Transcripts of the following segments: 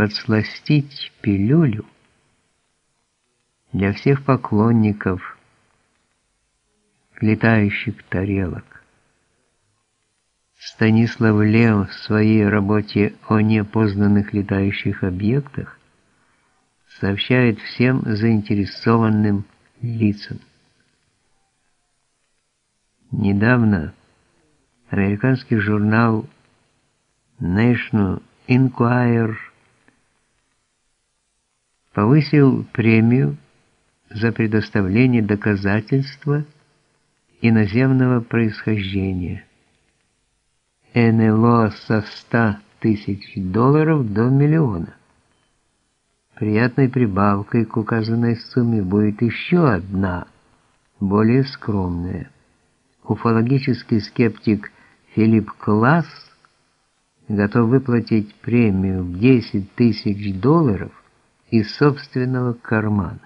подсластить пилюлю для всех поклонников летающих тарелок. Станислав Лев в своей работе о неопознанных летающих объектах сообщает всем заинтересованным лицам. Недавно американский журнал National Enquirer повысил премию за предоставление доказательства иноземного происхождения. НЛО со 100 тысяч долларов до миллиона. Приятной прибавкой к указанной сумме будет еще одна, более скромная. Уфологический скептик Филипп Класс готов выплатить премию в 10 тысяч долларов из собственного кармана.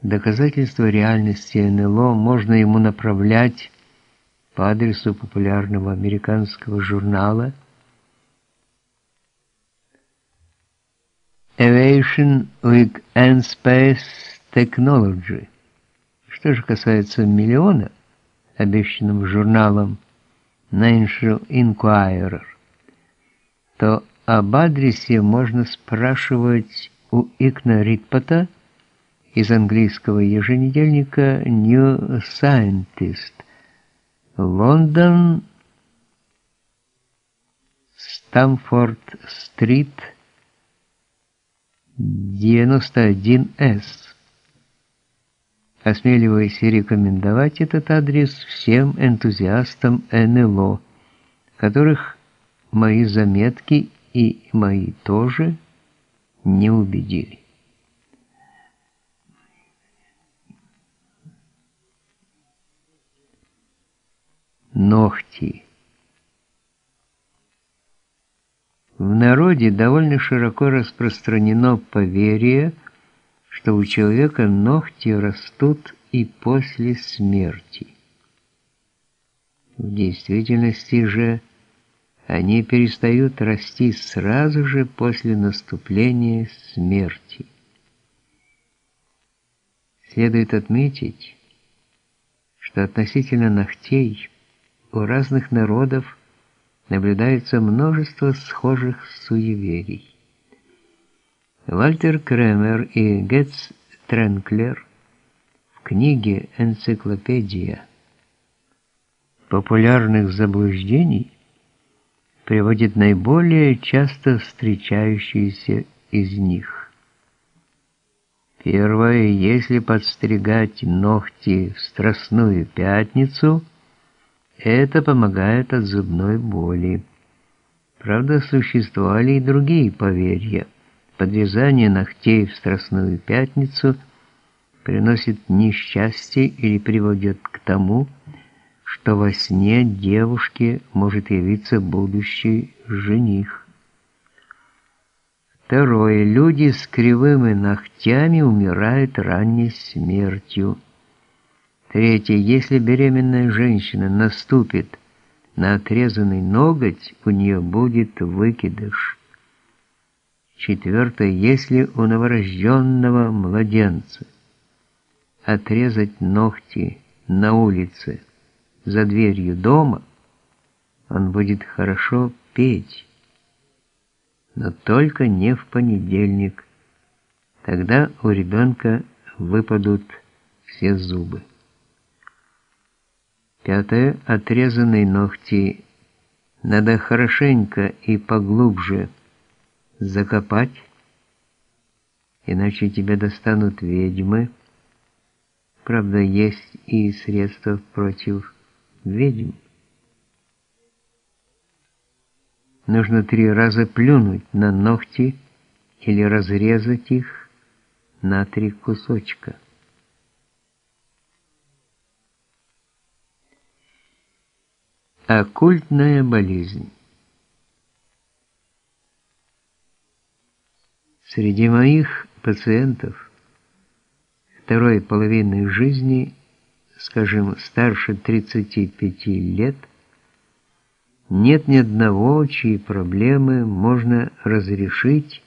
Доказательства реальности НЛО можно ему направлять по адресу популярного американского журнала Aviation Week and Space Technology. Что же касается миллиона, обещанного журналом National Enquirer, то об адресе можно спрашивать у Икна Ритпота, из английского еженедельника New Scientist. Лондон, Стамфорд-стрит, 91С. Осмеливаясь рекомендовать этот адрес всем энтузиастам НЛО, которых мои заметки и мои тоже не убедили. ногти. В народе довольно широко распространено поверье, что у человека ногти растут и после смерти. В действительности же они перестают расти сразу же после наступления смерти. Следует отметить, что относительно ногтей – у разных народов наблюдается множество схожих суеверий. Вальтер Кремер и Гетц Тренклер в книге «Энциклопедия популярных заблуждений» приводит наиболее часто встречающиеся из них. Первое, если подстригать ногти в Страстную Пятницу – это помогает от зубной боли. Правда, существовали и другие поверья. Подрезание ногтей в Страстную Пятницу приносит несчастье или приводит к тому, что во сне девушке может явиться будущий жених. Второе. Люди с кривыми ногтями умирают ранней смертью. Третье. Если беременная женщина наступит на отрезанный ноготь, у нее будет выкидыш. Четвертое. Если у новорожденного младенца отрезать ногти на улице за дверью дома, он будет хорошо петь, но только не в понедельник. Тогда у ребенка выпадут все зубы. Пятое. Отрезанные ногти надо хорошенько и поглубже закопать, иначе тебя достанут ведьмы. Правда, есть и средства против ведьм. Нужно три раза плюнуть на ногти или разрезать их на три кусочка. Оккультная болезнь. Среди моих пациентов второй половины жизни, скажем, старше 35 лет, нет ни одного, чьи проблемы можно разрешить